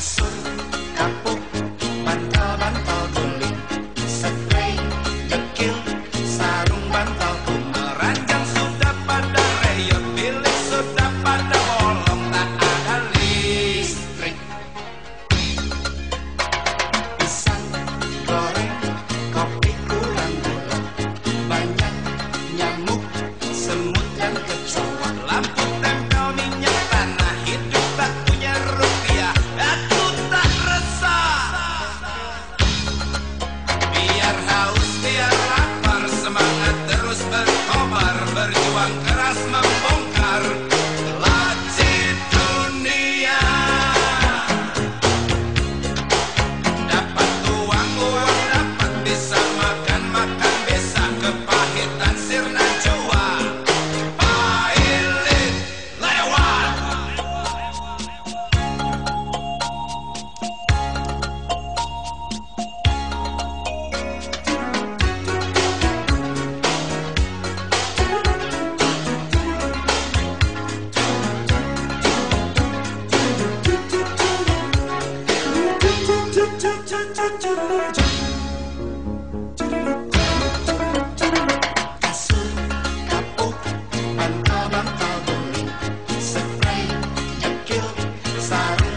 my. sorry.